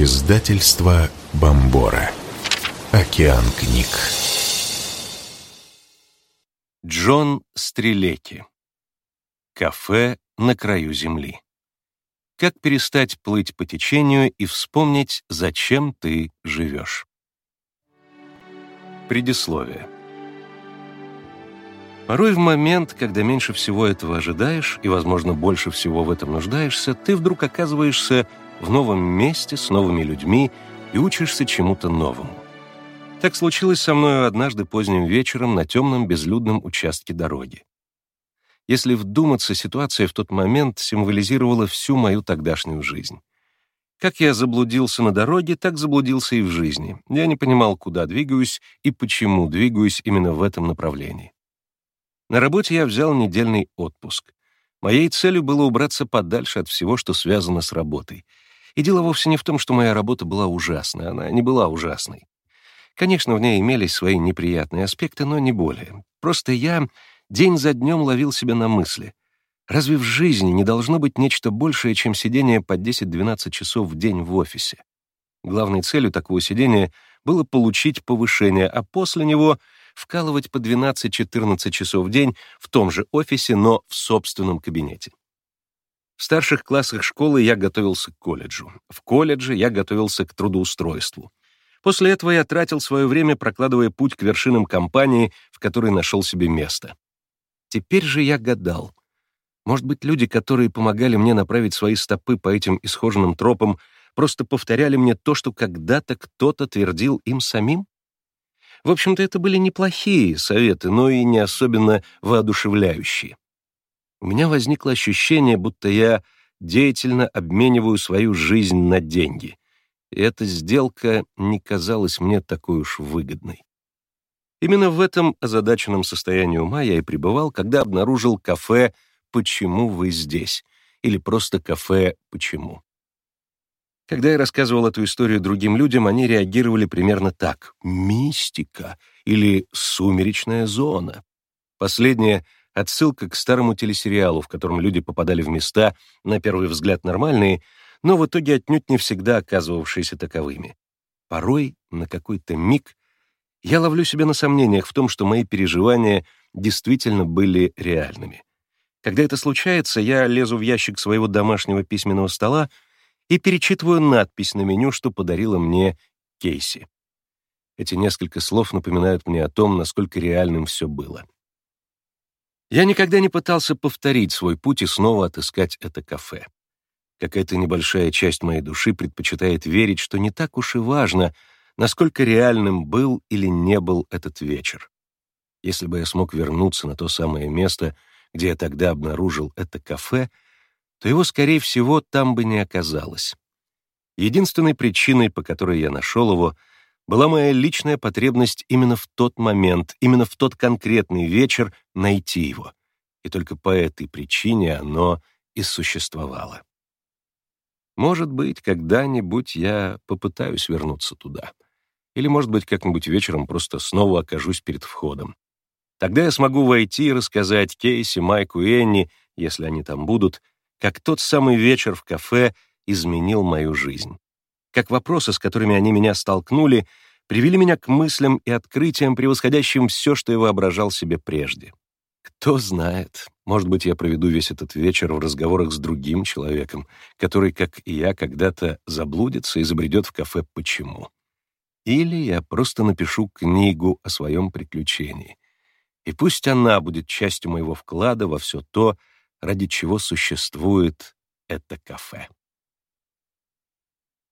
Издательство Бомбора. Океан книг. Джон Стрелеки. Кафе на краю земли. Как перестать плыть по течению и вспомнить, зачем ты живешь. Предисловие. Порой в момент, когда меньше всего этого ожидаешь и, возможно, больше всего в этом нуждаешься, ты вдруг оказываешься в новом месте, с новыми людьми и учишься чему-то новому. Так случилось со мной однажды поздним вечером на темном безлюдном участке дороги. Если вдуматься, ситуация в тот момент символизировала всю мою тогдашнюю жизнь. Как я заблудился на дороге, так заблудился и в жизни. Я не понимал, куда двигаюсь и почему двигаюсь именно в этом направлении. На работе я взял недельный отпуск. Моей целью было убраться подальше от всего, что связано с работой — и дело вовсе не в том, что моя работа была ужасной, она не была ужасной. Конечно, в ней имелись свои неприятные аспекты, но не более. Просто я день за днем ловил себя на мысли. Разве в жизни не должно быть нечто большее, чем сидение по 10-12 часов в день в офисе? Главной целью такого сидения было получить повышение, а после него вкалывать по 12-14 часов в день в том же офисе, но в собственном кабинете. В старших классах школы я готовился к колледжу. В колледже я готовился к трудоустройству. После этого я тратил свое время, прокладывая путь к вершинам компании, в которой нашел себе место. Теперь же я гадал. Может быть, люди, которые помогали мне направить свои стопы по этим исхоженным тропам, просто повторяли мне то, что когда-то кто-то твердил им самим? В общем-то, это были неплохие советы, но и не особенно воодушевляющие у меня возникло ощущение, будто я деятельно обмениваю свою жизнь на деньги. И эта сделка не казалась мне такой уж выгодной. Именно в этом озадаченном состоянии ума я и пребывал, когда обнаружил кафе «Почему вы здесь?» или просто кафе «Почему?». Когда я рассказывал эту историю другим людям, они реагировали примерно так «мистика» или «сумеречная зона». Последнее — Отсылка к старому телесериалу, в котором люди попадали в места, на первый взгляд нормальные, но в итоге отнюдь не всегда оказывавшиеся таковыми. Порой, на какой-то миг, я ловлю себя на сомнениях в том, что мои переживания действительно были реальными. Когда это случается, я лезу в ящик своего домашнего письменного стола и перечитываю надпись на меню, что подарила мне Кейси. Эти несколько слов напоминают мне о том, насколько реальным все было. Я никогда не пытался повторить свой путь и снова отыскать это кафе. Какая-то небольшая часть моей души предпочитает верить, что не так уж и важно, насколько реальным был или не был этот вечер. Если бы я смог вернуться на то самое место, где я тогда обнаружил это кафе, то его, скорее всего, там бы не оказалось. Единственной причиной, по которой я нашел его — была моя личная потребность именно в тот момент, именно в тот конкретный вечер найти его. И только по этой причине оно и существовало. Может быть, когда-нибудь я попытаюсь вернуться туда. Или, может быть, как-нибудь вечером просто снова окажусь перед входом. Тогда я смогу войти и рассказать Кейси, Майку и Энни, если они там будут, как тот самый вечер в кафе изменил мою жизнь как вопросы, с которыми они меня столкнули, привели меня к мыслям и открытиям, превосходящим все, что я воображал себе прежде. Кто знает, может быть, я проведу весь этот вечер в разговорах с другим человеком, который, как и я, когда-то заблудится и забредет в кафе «Почему?». Или я просто напишу книгу о своем приключении. И пусть она будет частью моего вклада во все то, ради чего существует это кафе.